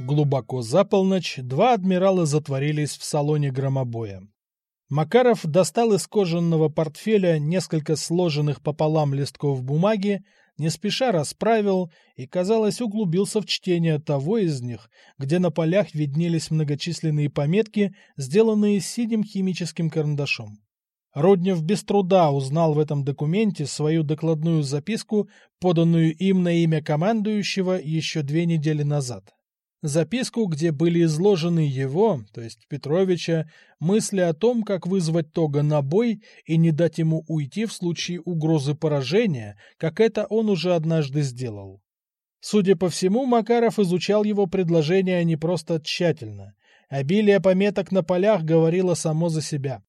Глубоко за полночь два адмирала затворились в салоне громобоя. Макаров достал из кожаного портфеля несколько сложенных пополам листков бумаги, не спеша расправил и, казалось, углубился в чтение того из них, где на полях виднелись многочисленные пометки, сделанные синим химическим карандашом. Руднев без труда узнал в этом документе свою докладную записку, поданную им на имя командующего еще две недели назад. Записку, где были изложены его, то есть Петровича, мысли о том, как вызвать Тога на бой и не дать ему уйти в случае угрозы поражения, как это он уже однажды сделал. Судя по всему, Макаров изучал его предложение не просто тщательно. Обилие пометок на полях говорило само за себя.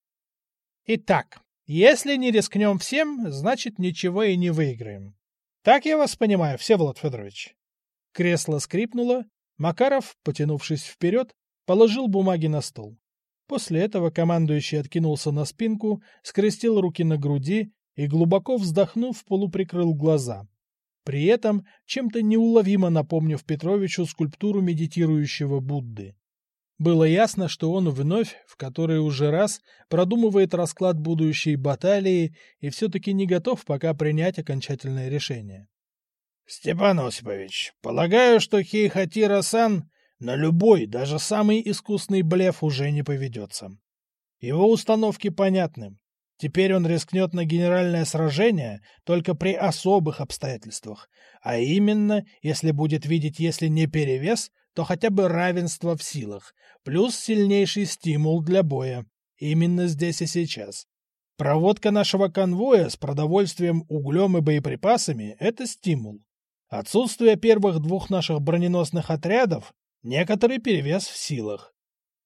Итак, если не рискнем всем, значит ничего и не выиграем. Так я вас понимаю, Всеволод Федорович. Кресло скрипнуло, Макаров, потянувшись вперед, положил бумаги на стол. После этого командующий откинулся на спинку, скрестил руки на груди и, глубоко вздохнув, полуприкрыл глаза. При этом чем-то неуловимо напомнив Петровичу скульптуру медитирующего Будды. Было ясно, что он вновь, в который уже раз, продумывает расклад будущей баталии и все-таки не готов пока принять окончательное решение. — Степан Осипович, полагаю, что Хейхатира-сан на любой, даже самый искусный блеф уже не поведется. Его установки понятны. Теперь он рискнет на генеральное сражение только при особых обстоятельствах, а именно, если будет видеть, если не перевес, то хотя бы равенство в силах, плюс сильнейший стимул для боя. Именно здесь и сейчас. Проводка нашего конвоя с продовольствием, углем и боеприпасами – это стимул. Отсутствие первых двух наших броненосных отрядов – некоторый перевес в силах.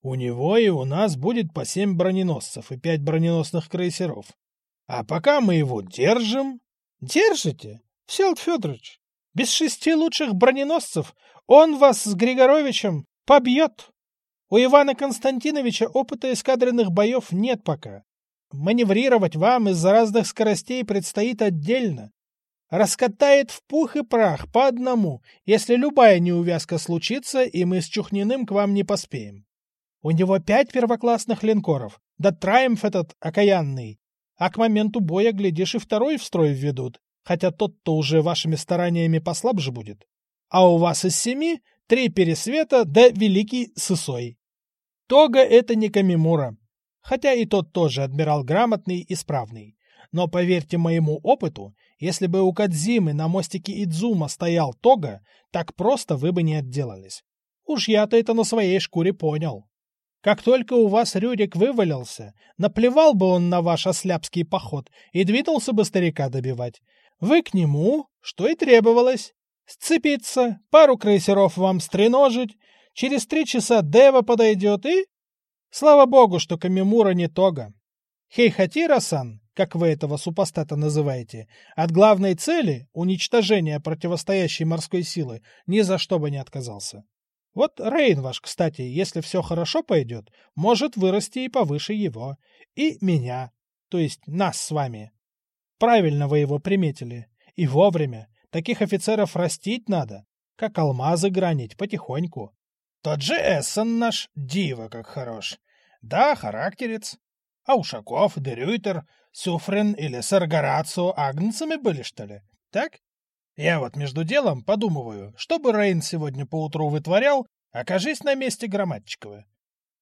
У него и у нас будет по семь броненосцев и пять броненосных крейсеров. А пока мы его держим... Держите, Всеволод Федорович. Без шести лучших броненосцев он вас с Григоровичем побьет. У Ивана Константиновича опыта эскадренных боев нет пока. Маневрировать вам из-за разных скоростей предстоит отдельно. Раскатает в пух и прах по одному, если любая неувязка случится, и мы с Чухниным к вам не поспеем. У него пять первоклассных линкоров, да Траемф этот окаянный. А к моменту боя, глядишь, и второй в строй введут, хотя тот-то уже вашими стараниями послабже будет а у вас из семи три пересвета да великий сысой. Тога — это не Камимура, хотя и тот тоже адмирал грамотный и справный. Но поверьте моему опыту, если бы у Кадзимы на мостике Идзума стоял Тога, так просто вы бы не отделались. Уж я-то это на своей шкуре понял. Как только у вас Рюрик вывалился, наплевал бы он на ваш осляпский поход и двинулся бы старика добивать. Вы к нему, что и требовалось. Сцепиться, пару крейсеров вам стреножить, через три часа Дева подойдет и... Слава богу, что Камимура не Тога. Хейхатира-сан, как вы этого супостата называете, от главной цели, уничтожения противостоящей морской силы, ни за что бы не отказался. Вот Рейн ваш, кстати, если все хорошо пойдет, может вырасти и повыше его. И меня, то есть нас с вами. Правильно вы его приметили. И вовремя. Таких офицеров растить надо, как алмазы гранить, потихоньку. Тот же Эссен наш, диво как хорош. Да, характерец. А Ушаков, Дерютер, Сюфрен или Саргарацо агнцами были, что ли? Так? Я вот между делом подумываю, что бы Рейн сегодня поутру вытворял, окажись на месте Громадчикова.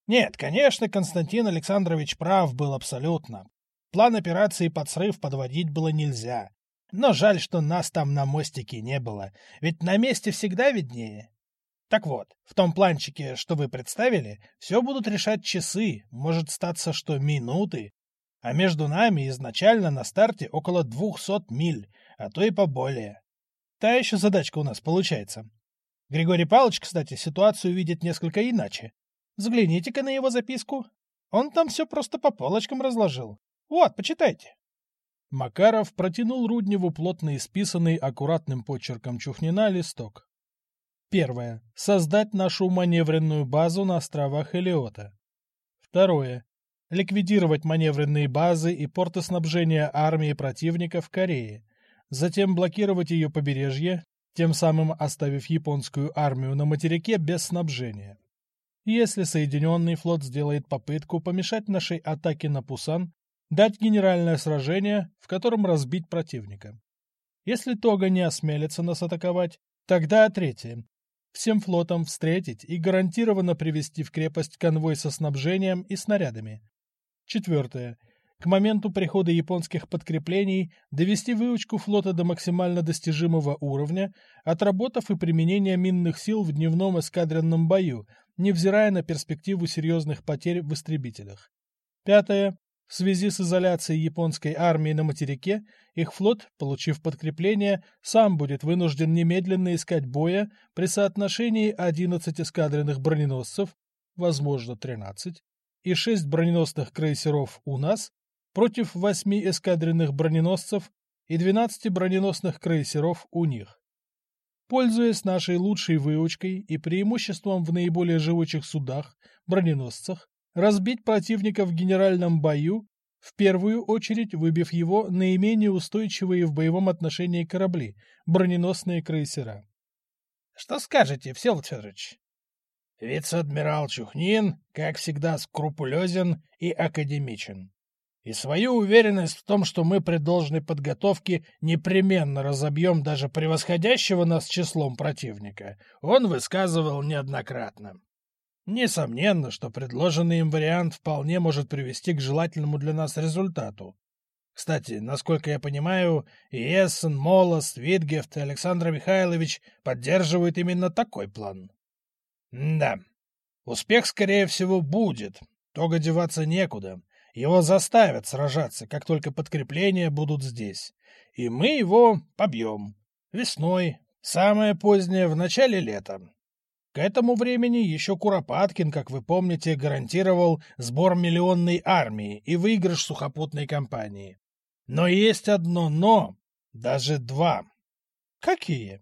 Нет, конечно, Константин Александрович прав был абсолютно. План операции под срыв подводить было нельзя. Но жаль, что нас там на мостике не было, ведь на месте всегда виднее. Так вот, в том планчике, что вы представили, все будут решать часы, может статься, что минуты. А между нами изначально на старте около двухсот миль, а то и поболее. Та еще задачка у нас получается. Григорий Павлович, кстати, ситуацию видит несколько иначе. Взгляните-ка на его записку. Он там все просто по полочкам разложил. Вот, почитайте. Макаров протянул Рудневу плотно исписанный аккуратным почерком Чухнина листок. Первое. Создать нашу маневренную базу на островах Элиота. Второе. Ликвидировать маневренные базы и порты снабжения армии противника в Корее. Затем блокировать ее побережье, тем самым оставив японскую армию на материке без снабжения. Если Соединенный флот сделает попытку помешать нашей атаке на Пусан, дать генеральное сражение, в котором разбить противника. Если Тога не осмелится нас атаковать, тогда третье. Всем флотам встретить и гарантированно привести в крепость конвой со снабжением и снарядами. Четвертое. К моменту прихода японских подкреплений довести выучку флота до максимально достижимого уровня, отработав и применение минных сил в дневном эскадренном бою, невзирая на перспективу серьезных потерь в истребителях. Пятое. В связи с изоляцией японской армии на материке, их флот, получив подкрепление, сам будет вынужден немедленно искать боя при соотношении 11 эскадренных броненосцев, возможно 13, и 6 броненосных крейсеров у нас против 8 эскадренных броненосцев и 12 броненосных крейсеров у них. Пользуясь нашей лучшей выучкой и преимуществом в наиболее живучих судах, броненосцах, разбить противника в генеральном бою, в первую очередь выбив его наименее устойчивые в боевом отношении корабли, броненосные крейсера. — Что скажете, Всеволод Федорович? Вице-адмирал Чухнин, как всегда, скрупулезен и академичен. И свою уверенность в том, что мы при должной подготовке непременно разобьем даже превосходящего нас числом противника, он высказывал неоднократно. Несомненно, что предложенный им вариант вполне может привести к желательному для нас результату. Кстати, насколько я понимаю, и Эссен, Молос, Витгефт и Александр Михайлович поддерживают именно такой план. да, успех, скорее всего, будет. Того деваться некуда. Его заставят сражаться, как только подкрепления будут здесь. И мы его побьем. Весной, самое позднее, в начале лета. К этому времени еще Куропаткин, как вы помните, гарантировал сбор миллионной армии и выигрыш сухопутной кампании. Но есть одно «но», даже два. Какие?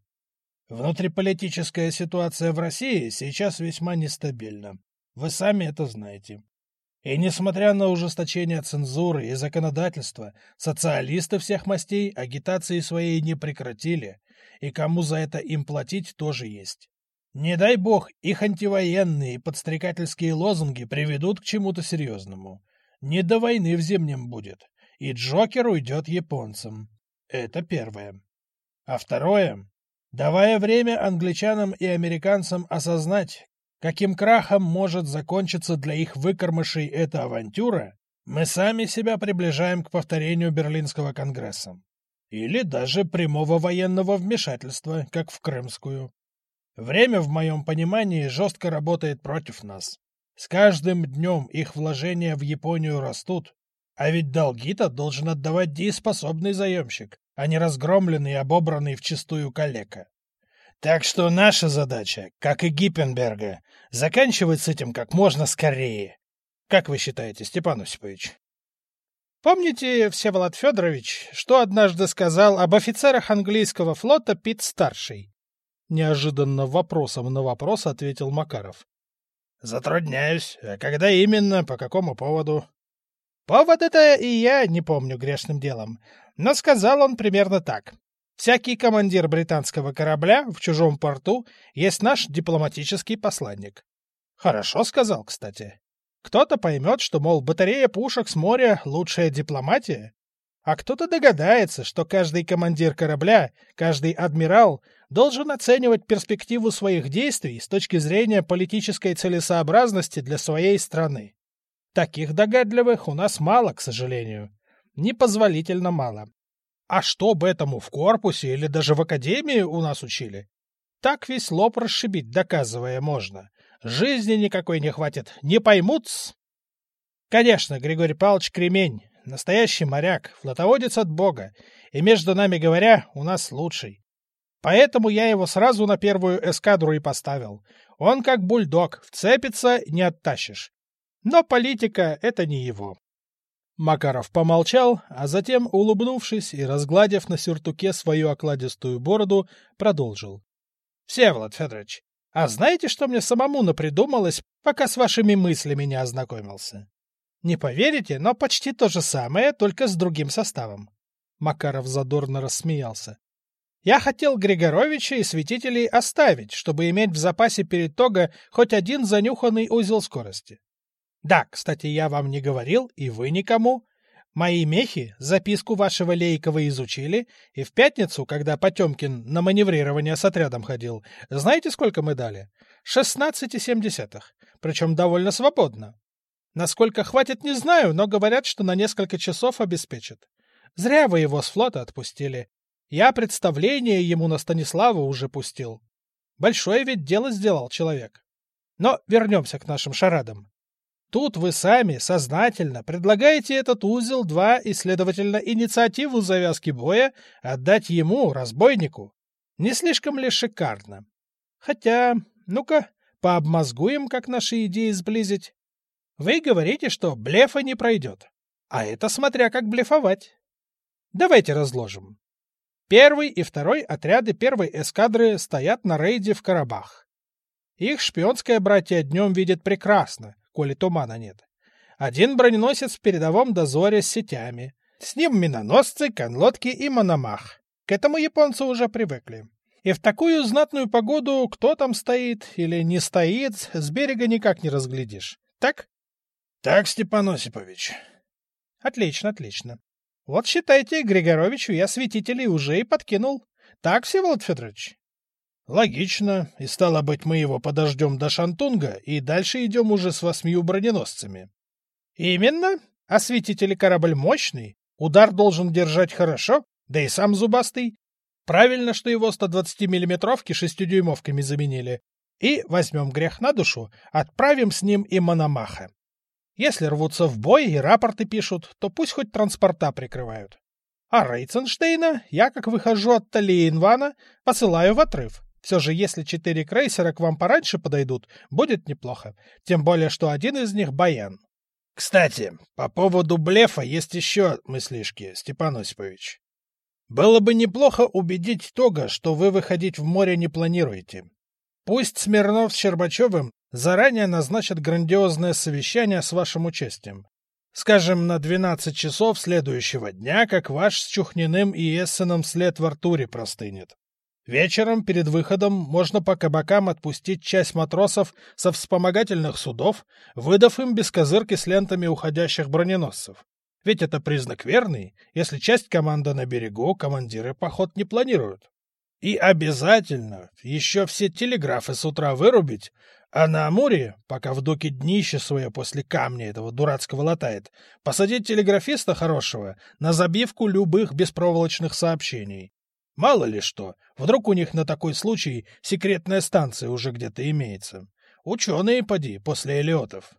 Внутриполитическая ситуация в России сейчас весьма нестабильна. Вы сами это знаете. И несмотря на ужесточение цензуры и законодательства, социалисты всех мастей агитации своей не прекратили, и кому за это им платить тоже есть. Не дай бог, их антивоенные и подстрекательские лозунги приведут к чему-то серьезному. Не до войны в зимнем будет, и Джокер уйдет японцам. Это первое. А второе, давая время англичанам и американцам осознать, каким крахом может закончиться для их выкормышей эта авантюра, мы сами себя приближаем к повторению Берлинского конгресса. Или даже прямого военного вмешательства, как в Крымскую. Время, в моем понимании, жестко работает против нас. С каждым днем их вложения в Японию растут, а ведь долги-то должен отдавать дееспособный заемщик, а не разгромленный и обобранный вчистую калека. Так что наша задача, как и Гиппенберга, заканчивать с этим как можно скорее. Как вы считаете, Степан Осипович? Помните, Всеволод Федорович, что однажды сказал об офицерах английского флота Пит-старший? Неожиданно вопросом на вопрос ответил Макаров. Затрудняюсь. А когда именно? По какому поводу? Повод это и я не помню грешным делом. Но сказал он примерно так. Всякий командир британского корабля в чужом порту есть наш дипломатический посланник. Хорошо сказал, кстати. Кто-то поймет, что, мол, батарея пушек с моря — лучшая дипломатия, а кто-то догадается, что каждый командир корабля, каждый адмирал должен оценивать перспективу своих действий с точки зрения политической целесообразности для своей страны. Таких догадливых у нас мало, к сожалению. Непозволительно мало. А чтоб этому в корпусе или даже в академии у нас учили? Так весь лоб расшибить, доказывая можно. Жизни никакой не хватит, не поймут -с. Конечно, Григорий Павлович кремень, Настоящий моряк, флотоводец от бога, и, между нами говоря, у нас лучший. Поэтому я его сразу на первую эскадру и поставил. Он как бульдог, вцепится — не оттащишь. Но политика — это не его. Макаров помолчал, а затем, улыбнувшись и разгладив на сюртуке свою окладистую бороду, продолжил. — Всеволод Федорович, а знаете, что мне самому напридумалось, пока с вашими мыслями не ознакомился? Не поверите, но почти то же самое, только с другим составом. Макаров задорно рассмеялся. Я хотел Григоровича и святителей оставить, чтобы иметь в запасе перед Тога хоть один занюханный узел скорости. Да, кстати, я вам не говорил, и вы никому. Мои мехи записку вашего Лейкова изучили, и в пятницу, когда Потемкин на маневрирование с отрядом ходил, знаете, сколько мы дали? Шестнадцать и семь десятых, причем довольно свободно. Насколько хватит, не знаю, но говорят, что на несколько часов обеспечат. Зря вы его с флота отпустили. Я представление ему на Станислава уже пустил. Большое ведь дело сделал человек. Но вернемся к нашим шарадам. Тут вы сами сознательно предлагаете этот узел 2 и, следовательно, инициативу завязки боя отдать ему, разбойнику. Не слишком ли шикарно? Хотя, ну-ка, пообмозгуем, как наши идеи сблизить. Вы говорите, что блефа не пройдет. А это смотря как блефовать. Давайте разложим. Первый и второй отряды первой эскадры стоят на рейде в Карабах. Их шпионское братья днем видят прекрасно, коли тумана нет. Один броненосец в передовом дозоре с сетями. С ним миноносцы, конлодки и мономах. К этому японцы уже привыкли. И в такую знатную погоду кто там стоит или не стоит, с берега никак не разглядишь. Так? Так, Степан Осипович. Отлично, отлично. Вот считайте, Григоровичу я святителей уже и подкинул. Так, Всеволод Федорович? Логично. И стало быть, мы его подождем до Шантунга и дальше идем уже с восьмью броненосцами. Именно. А святители корабль мощный. Удар должен держать хорошо, да и сам зубастый. Правильно, что его 120-миллиметровки шестидюймовками заменили. И возьмем грех на душу, отправим с ним и Мономаха. Если рвутся в бой и рапорты пишут, то пусть хоть транспорта прикрывают. А Рейценштейна я, как выхожу от Талиенвана, посылаю в отрыв. Все же, если четыре крейсера к вам пораньше подойдут, будет неплохо. Тем более, что один из них — Баян. Кстати, по поводу блефа есть еще мыслишки, Степан Осипович. Было бы неплохо убедить Тога, что вы выходить в море не планируете. Пусть Смирнов с Щербачевым заранее назначат грандиозное совещание с вашим участием. Скажем, на 12 часов следующего дня, как ваш с Чухниным и Эссеном след в Артуре простынет. Вечером перед выходом можно по кабакам отпустить часть матросов со вспомогательных судов, выдав им без козырки с лентами уходящих броненосцев. Ведь это признак верный, если часть команды на берегу, командиры поход не планируют. И обязательно еще все телеграфы с утра вырубить, а на Амуре, пока в доке днище свое после камня этого дурацкого латает, посадить телеграфиста хорошего на забивку любых беспроволочных сообщений. Мало ли что, вдруг у них на такой случай секретная станция уже где-то имеется. Ученые, поди, после Элиотов.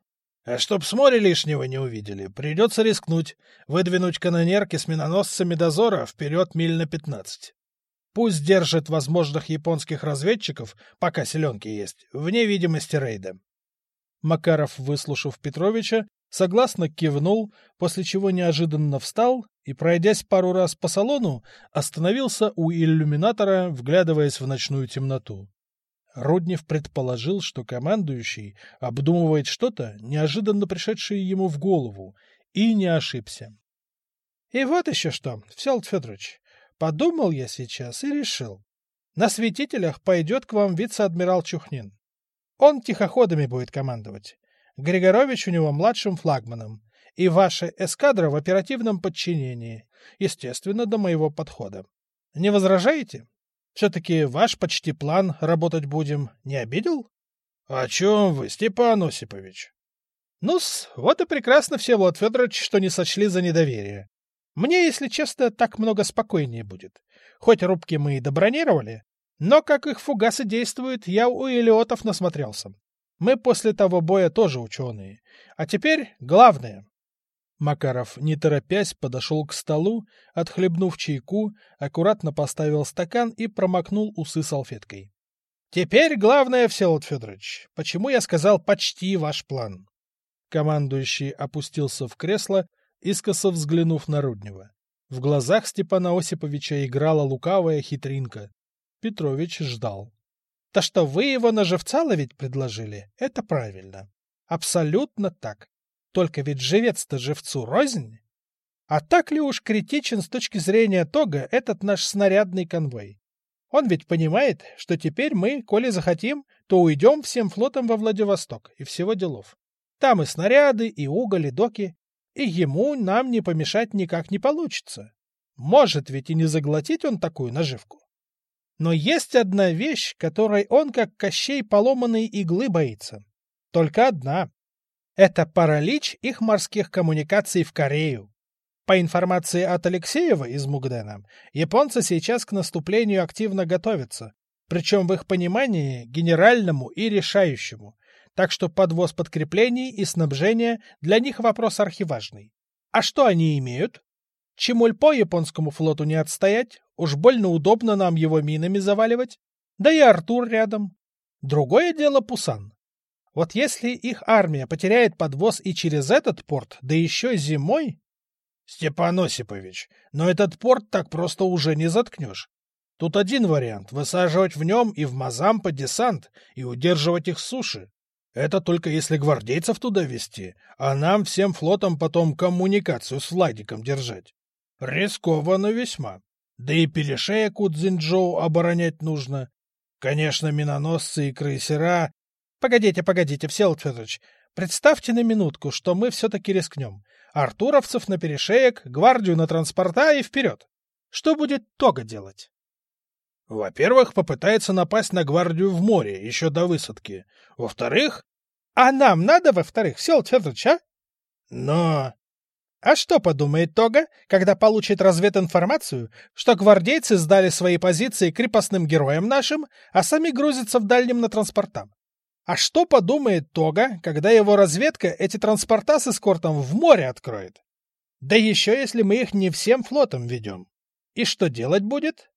А чтоб с моря лишнего не увидели, придется рискнуть, выдвинуть канонерки с миноносцами дозора вперед миль на пятнадцать. Пусть держит возможных японских разведчиков, пока селенки есть, вне видимости рейда. Макаров, выслушав Петровича, согласно кивнул, после чего неожиданно встал и, пройдясь пару раз по салону, остановился у иллюминатора, вглядываясь в ночную темноту. Руднев предположил, что командующий обдумывает что-то, неожиданно пришедшее ему в голову, и не ошибся. — И вот еще что, Всеволод Федорович, Подумал я сейчас и решил. На святителях пойдет к вам вице-адмирал Чухнин. Он тихоходами будет командовать. Григорович у него младшим флагманом. И ваша эскадра в оперативном подчинении. Естественно, до моего подхода. Не возражаете? Все-таки ваш почти план работать будем. Не обидел? — О чем вы, Степан Осипович? — Ну-с, вот и прекрасно, Всеволод Федорович, что не сочли за недоверие. Мне, если честно, так много спокойнее будет. Хоть рубки мы и добронировали, но как их фугасы действуют, я у Элиотов насмотрелся. Мы после того боя тоже ученые. А теперь главное. Макаров, не торопясь, подошел к столу, отхлебнув чайку, аккуратно поставил стакан и промокнул усы салфеткой. Теперь главное, Всеволод Федорович, почему я сказал «почти ваш план». Командующий опустился в кресло, искоса взглянув на Руднева. В глазах Степана Осиповича играла лукавая хитринка. Петрович ждал. — То, что вы его на живца ловить предложили, это правильно. Абсолютно так. Только ведь живец-то живцу рознь. А так ли уж критичен с точки зрения Тога этот наш снарядный конвой? Он ведь понимает, что теперь мы, коли захотим, то уйдем всем флотом во Владивосток и всего делов. Там и снаряды, и уголь, и доки. И ему нам не помешать никак не получится. Может ведь и не заглотить он такую наживку. Но есть одна вещь, которой он, как Кощей поломанной иглы, боится. Только одна. Это паралич их морских коммуникаций в Корею. По информации от Алексеева из Мугдена, японцы сейчас к наступлению активно готовятся, причем в их понимании генеральному и решающему, так что подвоз подкреплений и снабжения для них вопрос архиважный. А что они имеют? Чемуль по японскому флоту не отстоять, уж больно удобно нам его минами заваливать. Да и Артур рядом. Другое дело Пусан. Вот если их армия потеряет подвоз и через этот порт, да еще зимой... Степан Осипович, но этот порт так просто уже не заткнешь. Тут один вариант — высаживать в нем и в Мазампа десант и удерживать их суши. Это только если гвардейцев туда вести, а нам всем флотом потом коммуникацию с Владиком держать. Рискованно весьма. Да и перешеек у оборонять нужно. Конечно, миноносцы и крейсера Погодите, погодите, Всеволод Федорович, представьте на минутку, что мы все-таки рискнем. Артуровцев на перешеек, гвардию на транспорта и вперед. Что будет Тога делать? Во-первых, попытается напасть на гвардию в море еще до высадки. Во-вторых... А нам надо, во-вторых, Всеволод Федорович, а? Но... А что подумает Тога, когда получит развединформацию, что гвардейцы сдали свои позиции крепостным героям нашим, а сами грузятся в дальнем на транспортам? А что подумает Тога, когда его разведка эти транспорта с эскортом в море откроет? Да еще если мы их не всем флотом ведем. И что делать будет?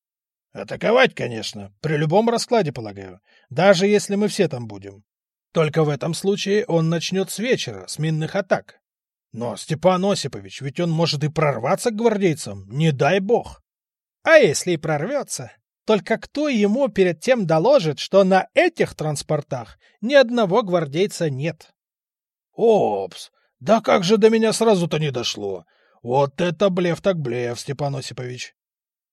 Атаковать, конечно, при любом раскладе, полагаю, даже если мы все там будем. Только в этом случае он начнет с вечера, с минных атак. Но, Степан Осипович, ведь он может и прорваться к гвардейцам, не дай бог. А если и прорвется, только кто ему перед тем доложит, что на этих транспортах ни одного гвардейца нет? Опс! Да как же до меня сразу-то не дошло? Вот это блеф так блеф, Степан Осипович.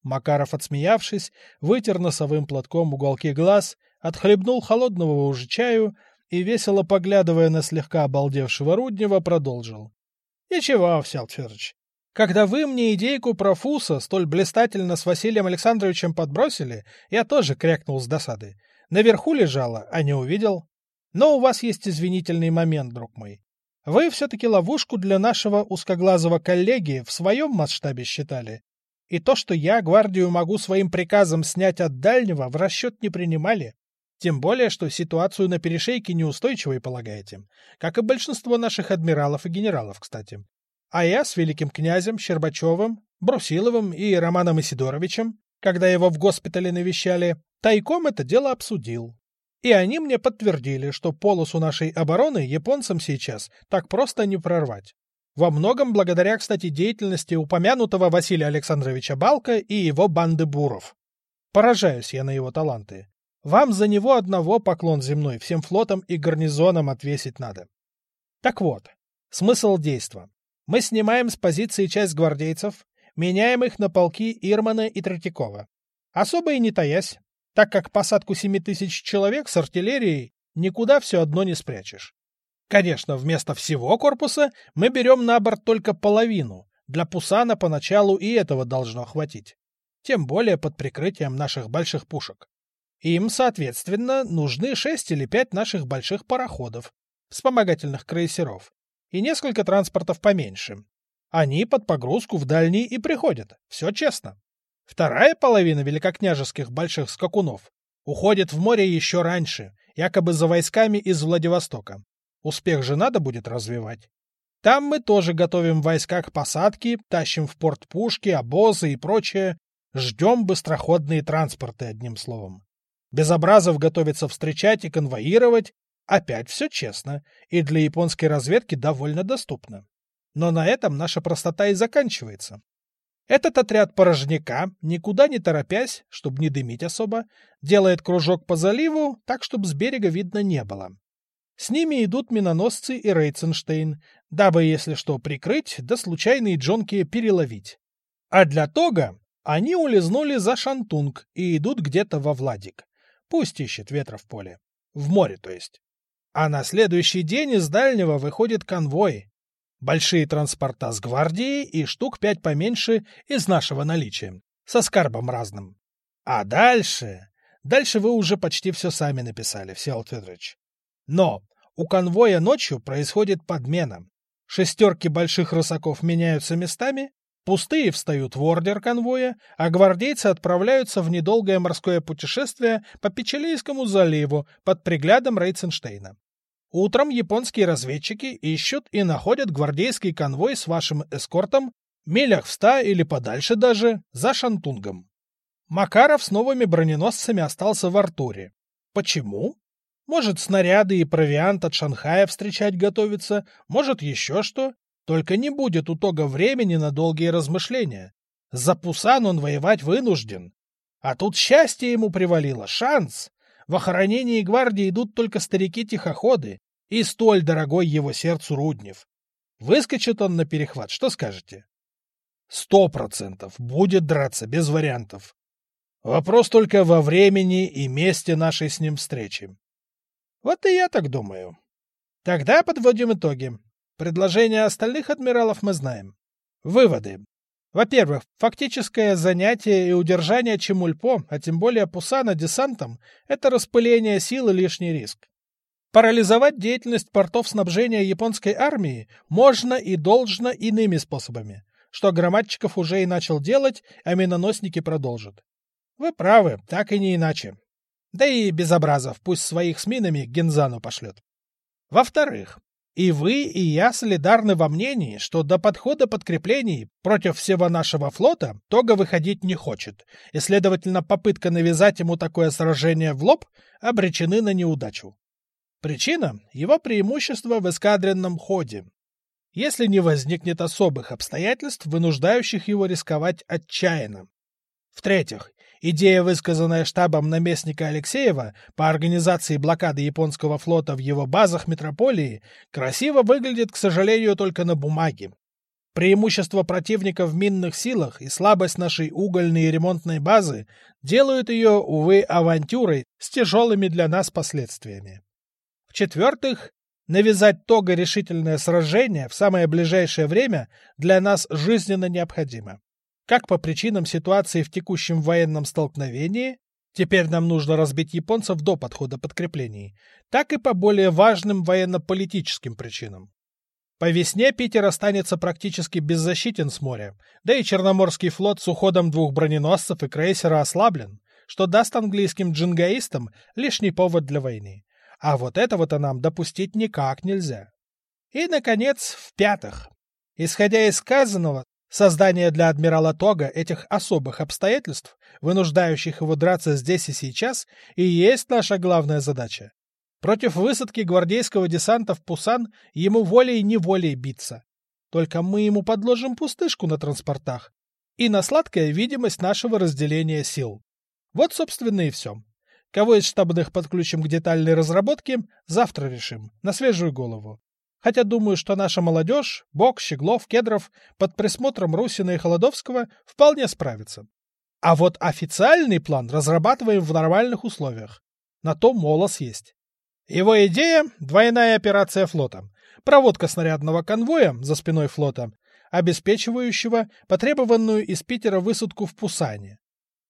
Макаров, отсмеявшись, вытер носовым платком уголки глаз, отхлебнул холодного уже чаю и, весело поглядывая на слегка обалдевшего Руднева, продолжил. — Ничего, Всеволод Федорович, когда вы мне идейку про Фуса столь блистательно с Василием Александровичем подбросили, я тоже крякнул с досады. Наверху лежала, а не увидел. Но у вас есть извинительный момент, друг мой. Вы все-таки ловушку для нашего узкоглазого коллеги в своем масштабе считали. И то, что я гвардию могу своим приказом снять от дальнего, в расчет не принимали. Тем более, что ситуацию на перешейке неустойчивой полагаете. Как и большинство наших адмиралов и генералов, кстати. А я с великим князем Щербачевым, Брусиловым и Романом Исидоровичем, когда его в госпитале навещали, тайком это дело обсудил. И они мне подтвердили, что полосу нашей обороны японцам сейчас так просто не прорвать. Во многом благодаря, кстати, деятельности упомянутого Василия Александровича Балка и его банды буров. Поражаюсь я на его таланты. Вам за него одного поклон земной всем флотам и гарнизонам отвесить надо. Так вот, смысл действа. Мы снимаем с позиции часть гвардейцев, меняем их на полки Ирмана и Третьякова. Особо и не таясь, так как посадку семи тысяч человек с артиллерией никуда все одно не спрячешь. Конечно, вместо всего корпуса мы берем на борт только половину. Для Пусана поначалу и этого должно хватить. Тем более под прикрытием наших больших пушек. Им, соответственно, нужны шесть или пять наших больших пароходов, вспомогательных крейсеров, и несколько транспортов поменьше. Они под погрузку в дальний и приходят. Все честно. Вторая половина великокняжеских больших скакунов уходит в море еще раньше, якобы за войсками из Владивостока. Успех же надо будет развивать. Там мы тоже готовим войска к посадке, тащим в порт пушки, обозы и прочее. Ждем быстроходные транспорты, одним словом. Безобразов готовится встречать и конвоировать, Опять все честно, и для японской разведки довольно доступно. Но на этом наша простота и заканчивается. Этот отряд порожняка, никуда не торопясь, чтобы не дымить особо, делает кружок по заливу, так, чтобы с берега видно не было. С ними идут миноносцы и Рейценштейн, дабы, если что, прикрыть, да случайные джонки переловить. А для Тога Они улизнули за Шантунг и идут где-то во Владик. Пусть ищет ветра в поле. В море, то есть. А на следующий день из дальнего выходит конвой. Большие транспорта с гвардией и штук пять поменьше из нашего наличия. Со скарбом разным. А дальше... Дальше вы уже почти все сами написали, Всеволод Федорович. Но у конвоя ночью происходит подмена. Шестерки больших рысаков меняются местами, пустые встают в ордер конвоя, а гвардейцы отправляются в недолгое морское путешествие по Печелейскому заливу под приглядом Рейценштейна. Утром японские разведчики ищут и находят гвардейский конвой с вашим эскортом милях в ста или подальше даже, за Шантунгом. Макаров с новыми броненосцами остался в Артуре. Почему? Может, снаряды и провиант от Шанхая встречать готовится, может, еще что. Только не будет у Тога времени на долгие размышления. За Пусан он воевать вынужден. А тут счастье ему привалило, шанс. В охранении гвардии идут только старики-тихоходы и столь дорогой его сердцу Руднев. Выскочит он на перехват, что скажете? Сто процентов. Будет драться, без вариантов. Вопрос только во времени и месте нашей с ним встречи. Вот и я так думаю. Тогда подводим итоги. Предложения остальных адмиралов мы знаем. Выводы. Во-первых, фактическое занятие и удержание Чемульпо, а тем более Пусана десантом, это распыление сил и лишний риск. Парализовать деятельность портов снабжения японской армии можно и должно иными способами, что Громадчиков уже и начал делать, а миноносники продолжат. Вы правы, так и не иначе. Да и Безобразов пусть своих с минами Гензану пошлет. Во-вторых, и вы, и я солидарны во мнении, что до подхода подкреплений против всего нашего флота Тога выходить не хочет, и, следовательно, попытка навязать ему такое сражение в лоб обречены на неудачу. Причина – его преимущество в эскадренном ходе. Если не возникнет особых обстоятельств, вынуждающих его рисковать отчаянно. В-третьих, Идея, высказанная штабом наместника Алексеева по организации блокады японского флота в его базах метрополии, красиво выглядит, к сожалению, только на бумаге. Преимущество противника в минных силах и слабость нашей угольной и ремонтной базы делают ее, увы, авантюрой с тяжелыми для нас последствиями. В-четвертых, навязать Тога решительное сражение в самое ближайшее время для нас жизненно необходимо как по причинам ситуации в текущем военном столкновении, теперь нам нужно разбить японцев до подхода подкреплений, так и по более важным военно-политическим причинам. По весне Питер останется практически беззащитен с моря, да и Черноморский флот с уходом двух броненосцев и крейсера ослаблен, что даст английским джингаистам лишний повод для войны. А вот этого-то нам допустить никак нельзя. И, наконец, в-пятых. Исходя из сказанного, Создание для адмирала Тога этих особых обстоятельств, вынуждающих его драться здесь и сейчас, и есть наша главная задача. Против высадки гвардейского десанта в Пусан ему волей-неволей биться. Только мы ему подложим пустышку на транспортах и на сладкая видимость нашего разделения сил. Вот, собственно, и все. Кого из штабных подключим к детальной разработке, завтра решим, на свежую голову. Хотя думаю, что наша молодежь, Бог, Щеглов, Кедров, под присмотром Русина и Холодовского вполне справится. А вот официальный план разрабатываем в нормальных условиях. На то молос есть. Его идея – двойная операция флота. Проводка снарядного конвоя за спиной флота, обеспечивающего потребованную из Питера высадку в Пусане.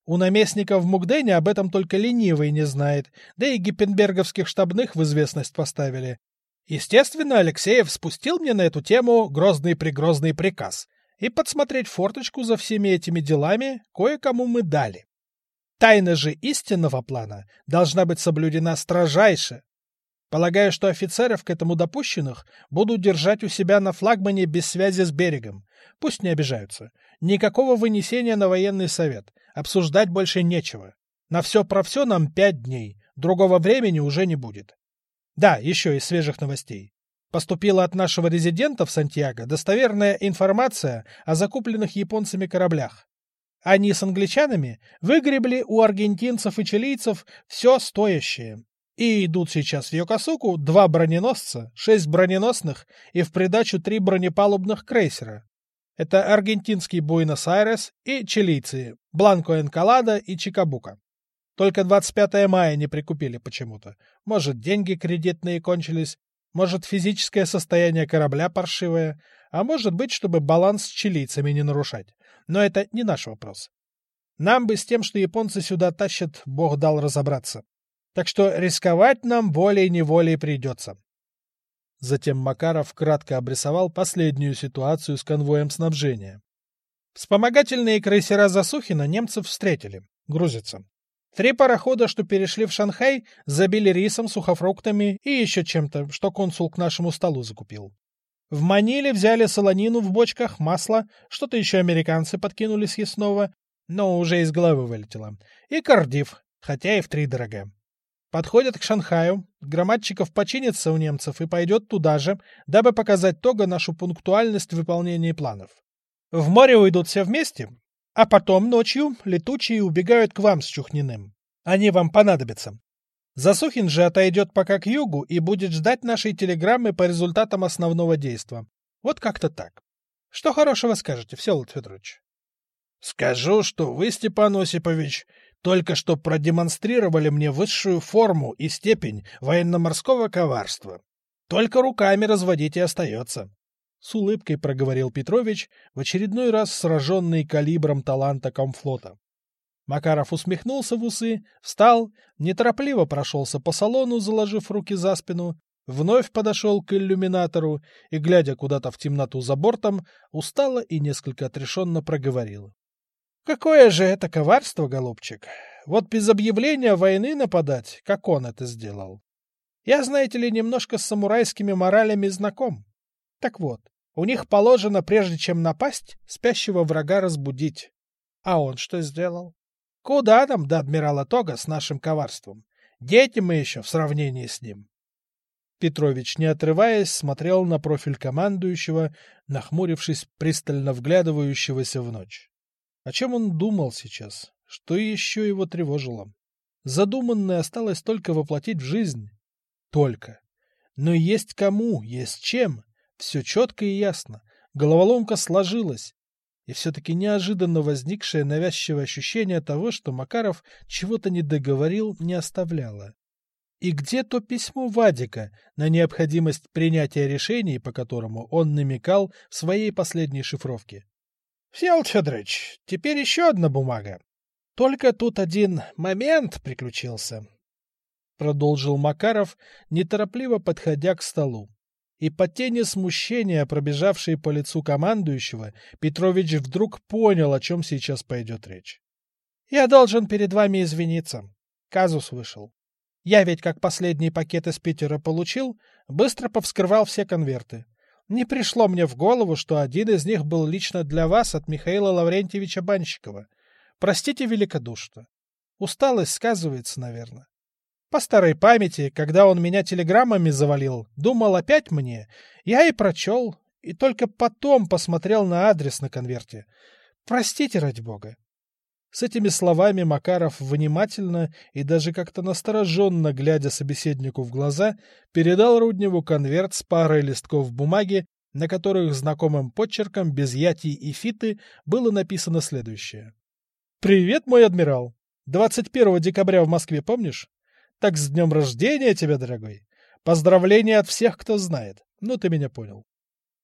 У наместника в Мугдене об этом только ленивый не знает, да и гиппенберговских штабных в известность поставили, Естественно, Алексеев спустил мне на эту тему грозный-пригрозный приказ, и подсмотреть форточку за всеми этими делами кое-кому мы дали. Тайна же истинного плана должна быть соблюдена строжайше. Полагаю, что офицеров к этому допущенных буду держать у себя на флагмане без связи с берегом. Пусть не обижаются. Никакого вынесения на военный совет. Обсуждать больше нечего. На все про все нам пять дней. Другого времени уже не будет. Да, еще из свежих новостей. Поступила от нашего резидента в Сантьяго достоверная информация о закупленных японцами кораблях. Они с англичанами выгребли у аргентинцев и чилийцев все стоящее. И идут сейчас в Йокосуку два броненосца, шесть броненосных и в придачу три бронепалубных крейсера. Это аргентинский Буэнос-Айрес и чилийцы Бланко-Энкалада и Чикабука. Только 25 мая не прикупили почему-то. Может, деньги кредитные кончились, может, физическое состояние корабля паршивое, а может быть, чтобы баланс с чилийцами не нарушать. Но это не наш вопрос. Нам бы с тем, что японцы сюда тащат, бог дал разобраться. Так что рисковать нам волей-неволей придется. Затем Макаров кратко обрисовал последнюю ситуацию с конвоем снабжения. Вспомогательные крейсера Засухина немцев встретили. Грузятся. Три парохода, что перешли в Шанхай, забили рисом, сухофруктами и еще чем-то, что консул к нашему столу закупил. В Маниле взяли солонину в бочках, масло, что-то еще американцы подкинули съестного, но уже из головы вылетело, и Кардив, хотя и в три дорога. Подходят к Шанхаю, громадчиков починится у немцев и пойдет туда же, дабы показать Того нашу пунктуальность в выполнении планов. В море уйдут все вместе, а потом ночью летучие убегают к вам с Чухниным. Они вам понадобятся. Засухин же отойдет пока к югу и будет ждать нашей телеграммы по результатам основного действа. Вот как-то так. Что хорошего скажете, Всеволод Федорович? Скажу, что вы, Степан Осипович, только что продемонстрировали мне высшую форму и степень военно-морского коварства. Только руками разводить и остается. С улыбкой проговорил Петрович, в очередной раз сраженный калибром таланта комфлота. Макаров усмехнулся в усы, встал, неторопливо прошелся по салону, заложив руки за спину, вновь подошел к иллюминатору и, глядя куда-то в темноту за бортом, устало и несколько отрешенно проговорил. — Какое же это коварство, голубчик! Вот без объявления войны нападать, как он это сделал. Я, знаете ли, немножко с самурайскими моралями знаком. Так вот, у них положено, прежде чем напасть, спящего врага разбудить. А он что сделал? Куда нам до адмирала Тога с нашим коварством? Дети мы еще в сравнении с ним. Петрович, не отрываясь, смотрел на профиль командующего, нахмурившись, пристально вглядывающегося в ночь. О чем он думал сейчас? Что еще его тревожило? Задуманное осталось только воплотить в жизнь. Только. Но есть кому, есть чем. Все четко и ясно. Головоломка сложилась. И все-таки неожиданно возникшее навязчивое ощущение того, что Макаров чего-то не договорил, не оставляло. И где то письмо Вадика на необходимость принятия решений, по которому он намекал в своей последней шифровке? — Всеволод Федорович, теперь еще одна бумага. Только тут один момент приключился. Продолжил Макаров, неторопливо подходя к столу и по тени смущения, пробежавшей по лицу командующего, Петрович вдруг понял, о чем сейчас пойдет речь. «Я должен перед вами извиниться. Казус вышел. Я ведь, как последний пакет из Питера получил, быстро повскрывал все конверты. Не пришло мне в голову, что один из них был лично для вас от Михаила Лаврентьевича Банщикова. Простите великодушно. Усталость сказывается, наверное. По старой памяти, когда он меня телеграммами завалил, думал опять мне, я и прочел, и только потом посмотрел на адрес на конверте. Простите, ради бога. С этими словами Макаров внимательно и даже как-то настороженно, глядя собеседнику в глаза, передал Рудневу конверт с парой листков бумаги, на которых знакомым подчерком без яти и фиты было написано следующее. «Привет, мой адмирал! 21 декабря в Москве помнишь? Так с днем рождения тебя, дорогой! Поздравления от всех, кто знает. Ну, ты меня понял.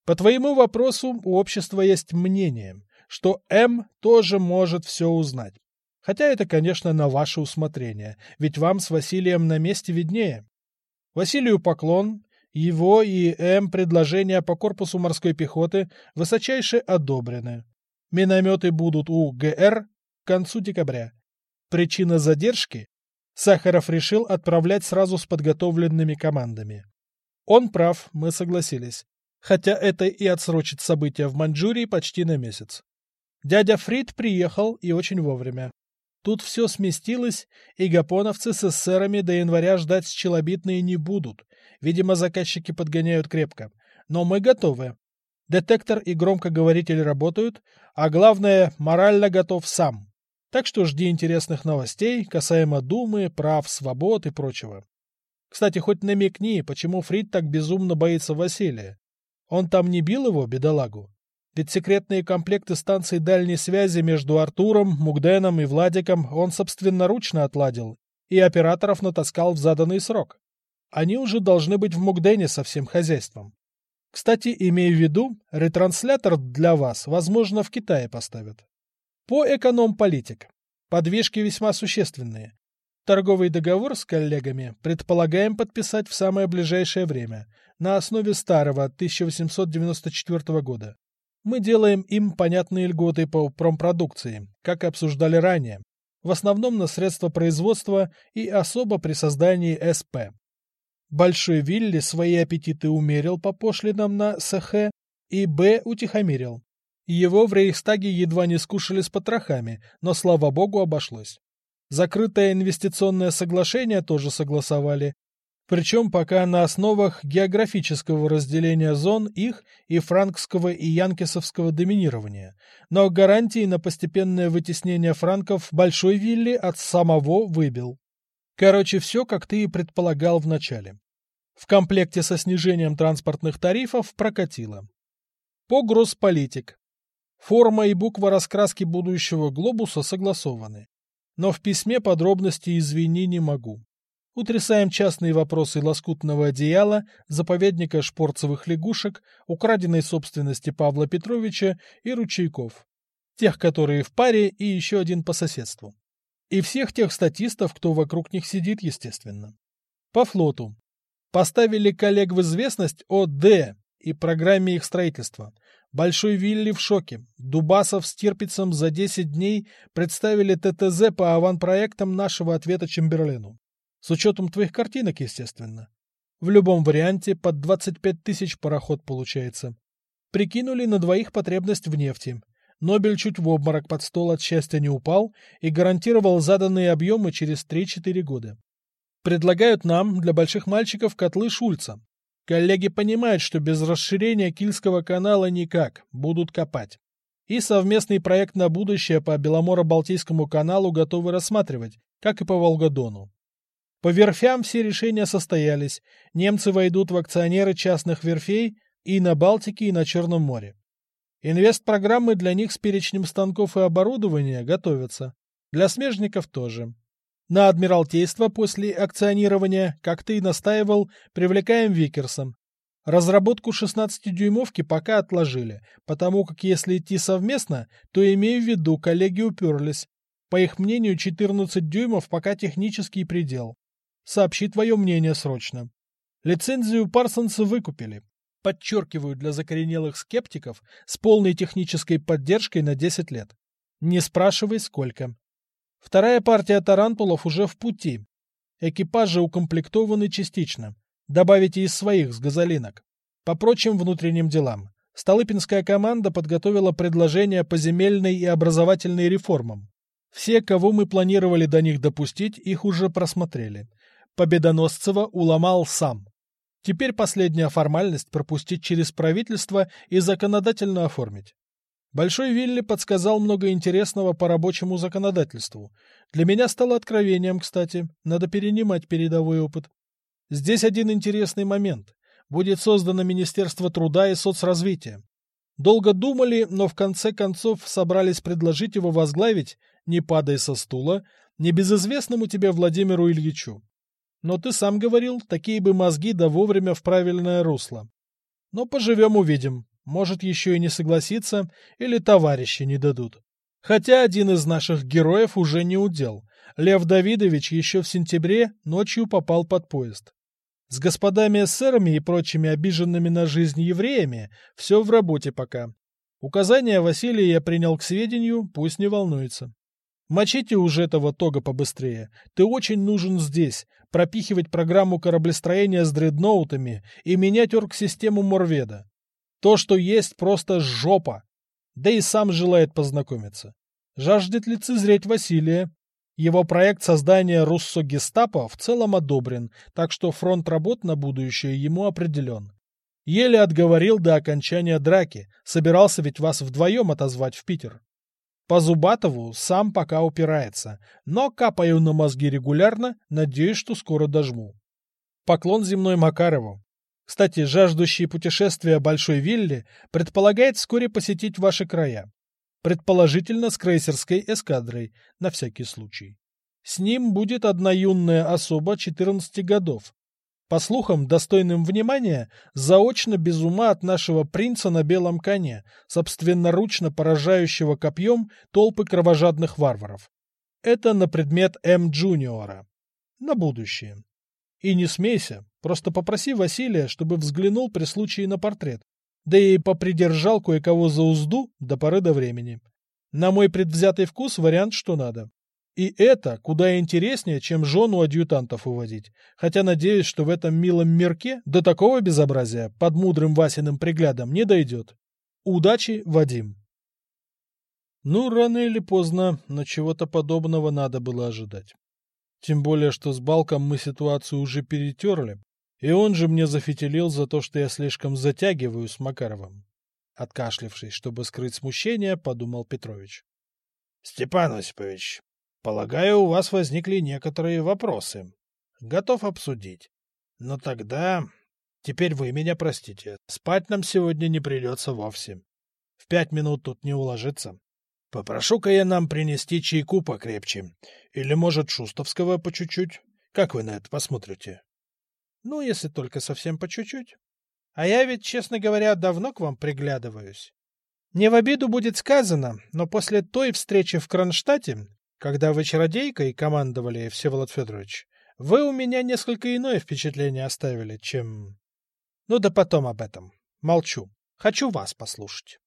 По твоему вопросу у общества есть мнение, что М тоже может все узнать. Хотя это, конечно, на ваше усмотрение, ведь вам с Василием на месте виднее. Василию поклон, его и М предложения по корпусу морской пехоты высочайше одобрены. Минометы будут у ГР к концу декабря. Причина задержки Сахаров решил отправлять сразу с подготовленными командами. Он прав, мы согласились. Хотя это и отсрочит события в Маньчжурии почти на месяц. Дядя Фрид приехал и очень вовремя. Тут все сместилось, и гапоновцы с эсерами до января ждать челобитные не будут. Видимо, заказчики подгоняют крепко. Но мы готовы. Детектор и громкоговоритель работают, а главное, морально готов сам. Так что жди интересных новостей касаемо Думы, прав, свобод и прочего. Кстати, хоть намекни, почему Фрид так безумно боится Василия. Он там не бил его, бедолагу? Ведь секретные комплекты станций дальней связи между Артуром, Мугденом и Владиком он собственноручно отладил и операторов натаскал в заданный срок. Они уже должны быть в Мугдене со всем хозяйством. Кстати, имея в виду, ретранслятор для вас, возможно, в Китае поставят. По эконом-политик. Подвижки весьма существенные. Торговый договор с коллегами предполагаем подписать в самое ближайшее время, на основе старого 1894 года. Мы делаем им понятные льготы по промпродукции, как обсуждали ранее, в основном на средства производства и особо при создании СП. Большой Вилли свои аппетиты умерил по пошлинам на СХ и Б утихомирил. Его в Рейхстаге едва не скушали с потрохами, но, слава богу, обошлось. Закрытое инвестиционное соглашение тоже согласовали, причем пока на основах географического разделения зон их и франкского и янкисовского доминирования, но гарантии на постепенное вытеснение франков Большой Вилли от самого выбил. Короче, все, как ты и предполагал в начале. В комплекте со снижением транспортных тарифов прокатило. По Гросполитик. Форма и буква раскраски будущего глобуса согласованы. Но в письме подробности извини не могу. Утрясаем частные вопросы лоскутного одеяла, заповедника шпорцевых лягушек, украденной собственности Павла Петровича и ручейков. Тех, которые в паре, и еще один по соседству. И всех тех статистов, кто вокруг них сидит, естественно. По флоту. Поставили коллег в известность о Д и программе их строительства. Большой Вилли в шоке. Дубасов с Тирпицем за 10 дней представили ТТЗ по аванпроектам нашего ответа Чемберлину. С учетом твоих картинок, естественно. В любом варианте под 25 тысяч пароход получается. Прикинули на двоих потребность в нефти. Нобель чуть в обморок под стол от счастья не упал и гарантировал заданные объемы через 3-4 года. Предлагают нам, для больших мальчиков, котлы Шульца. Коллеги понимают, что без расширения Кильского канала никак, будут копать. И совместный проект на будущее по Беломоро-Балтийскому каналу готовы рассматривать, как и по Волгодону. По верфям все решения состоялись. Немцы войдут в акционеры частных верфей и на Балтике, и на Черном море. Инвестпрограммы для них с перечнем станков и оборудования готовятся. Для смежников тоже. На Адмиралтейство после акционирования, как ты и настаивал, привлекаем Викерсон. Разработку 16-дюймовки пока отложили, потому как если идти совместно, то имею в виду, коллеги уперлись. По их мнению, 14 дюймов пока технический предел. Сообщи твое мнение срочно. Лицензию Парсонса выкупили подчеркиваю для закоренелых скептиков, с полной технической поддержкой на 10 лет. Не спрашивай, сколько. Вторая партия тарантулов уже в пути. Экипажи укомплектованы частично. Добавите из своих с газолинок. По прочим внутренним делам. Столыпинская команда подготовила предложения по земельной и образовательной реформам. Все, кого мы планировали до них допустить, их уже просмотрели. Победоносцева уломал сам. Теперь последняя формальность пропустить через правительство и законодательно оформить. Большой Вилли подсказал много интересного по рабочему законодательству. Для меня стало откровением, кстати, надо перенимать передовой опыт. Здесь один интересный момент. Будет создано Министерство труда и соцразвития. Долго думали, но в конце концов собрались предложить его возглавить, не падая со стула, небезызвестному тебе Владимиру Ильичу. Но ты сам говорил, такие бы мозги да вовремя в правильное русло. Но поживем-увидим. Может, еще и не согласится, или товарищи не дадут. Хотя один из наших героев уже не удел. Лев Давидович еще в сентябре ночью попал под поезд. С господами эсерами и прочими обиженными на жизнь евреями все в работе пока. Указания Василия я принял к сведению, пусть не волнуется. Мочите уже этого тога побыстрее. Ты очень нужен здесь. Пропихивать программу кораблестроения с дредноутами и менять оргсистему Морведа. То, что есть, просто жопа. Да и сам желает познакомиться. Жаждет лицезреть Василия. Его проект создания Руссо-Гестапо в целом одобрен, так что фронт работ на будущее ему определен. Еле отговорил до окончания драки, собирался ведь вас вдвоем отозвать в Питер. По Зубатову сам пока упирается, но капаю на мозги регулярно, надеюсь, что скоро дожму. Поклон земной Макарову. Кстати, жаждущий путешествия Большой Вилли предполагает вскоре посетить ваши края. Предположительно, с крейсерской эскадрой, на всякий случай. С ним будет одна юная особа 14 годов. По слухам, достойным внимания, заочно без ума от нашего принца на белом коне, собственноручно поражающего копьем толпы кровожадных варваров. Это на предмет М. Джуниора. На будущее. И не смейся, просто попроси Василия, чтобы взглянул при случае на портрет. Да и попридержал кое-кого за узду до поры до времени. На мой предвзятый вкус вариант что надо. И это куда интереснее, чем жену адъютантов уводить. Хотя надеюсь, что в этом милом мирке до такого безобразия под мудрым Васиным приглядом не дойдет. Удачи, Вадим. Ну, рано или поздно, но чего-то подобного надо было ожидать. Тем более, что с Балком мы ситуацию уже перетерли, и он же мне зафитилил за то, что я слишком затягиваю с Макаровым. Откашлившись, чтобы скрыть смущение, подумал Петрович. — Степан Осипович, Полагаю, у вас возникли некоторые вопросы. Готов обсудить. Но тогда... Теперь вы меня простите. Спать нам сегодня не придется вовсе. В пять минут тут не уложиться. Попрошу-ка я нам принести чайку покрепче. Или, может, шустовского по чуть-чуть. Как вы на это посмотрите? Ну, если только совсем по чуть-чуть. А я ведь, честно говоря, давно к вам приглядываюсь. Не в обиду будет сказано, но после той встречи в Кронштадте когда вы чародейкой командовали, Всеволод Федорович, вы у меня несколько иное впечатление оставили, чем... Ну да потом об этом. Молчу. Хочу вас послушать.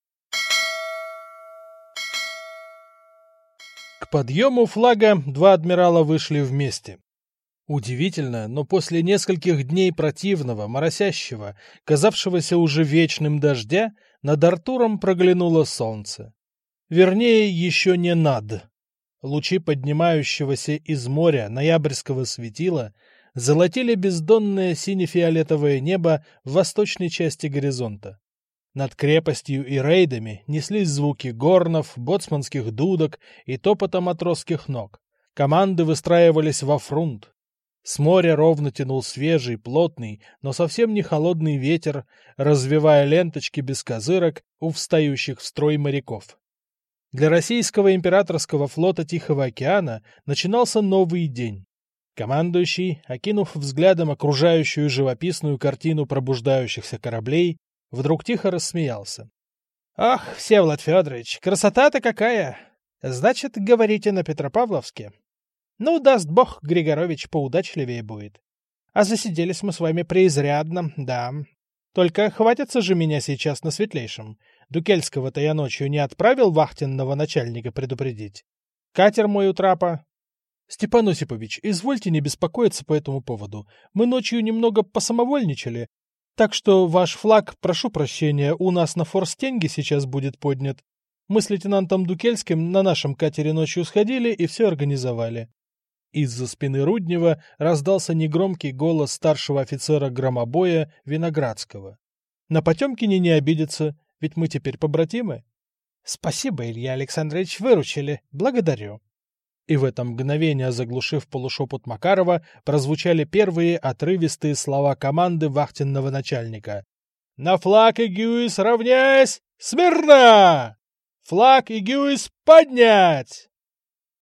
К подъему флага два адмирала вышли вместе. Удивительно, но после нескольких дней противного, моросящего, казавшегося уже вечным дождя, над Артуром проглянуло солнце. Вернее, еще не над. Лучи поднимающегося из моря ноябрьского светила золотили бездонное сине-фиолетовое небо в восточной части горизонта. Над крепостью и рейдами неслись звуки горнов, боцманских дудок и топота матросских ног. Команды выстраивались во фрунт. С моря ровно тянул свежий, плотный, но совсем не холодный ветер, развивая ленточки без козырок у встающих в строй моряков. Для российского императорского флота Тихого океана начинался новый день. Командующий, окинув взглядом окружающую живописную картину пробуждающихся кораблей, вдруг тихо рассмеялся. — Ах, Всеволод Федорович, красота-то какая! Значит, говорите на Петропавловске? Ну, даст бог, Григорович поудачливее будет. А засиделись мы с вами преизрядно, да. Только хватится же меня сейчас на светлейшем. Дукельского-то я ночью не отправил вахтенного начальника предупредить. Катер мой у трапа. Степан Осипович, извольте не беспокоиться по этому поводу. Мы ночью немного посамовольничали, так что ваш флаг, прошу прощения, у нас на форстенге сейчас будет поднят. Мы с лейтенантом Дукельским на нашем катере ночью сходили и все организовали. Из-за спины Руднева раздался негромкий голос старшего офицера громобоя Виноградского. На Потемкине не обидится, ведь мы теперь побратимы. Спасибо, Илья Александрович, выручили. Благодарю. И в это мгновение, заглушив полушепот Макарова, прозвучали первые отрывистые слова команды вахтенного начальника. «На флаг и гюйс равнясь! Смирно! Флаг и гюйс поднять!»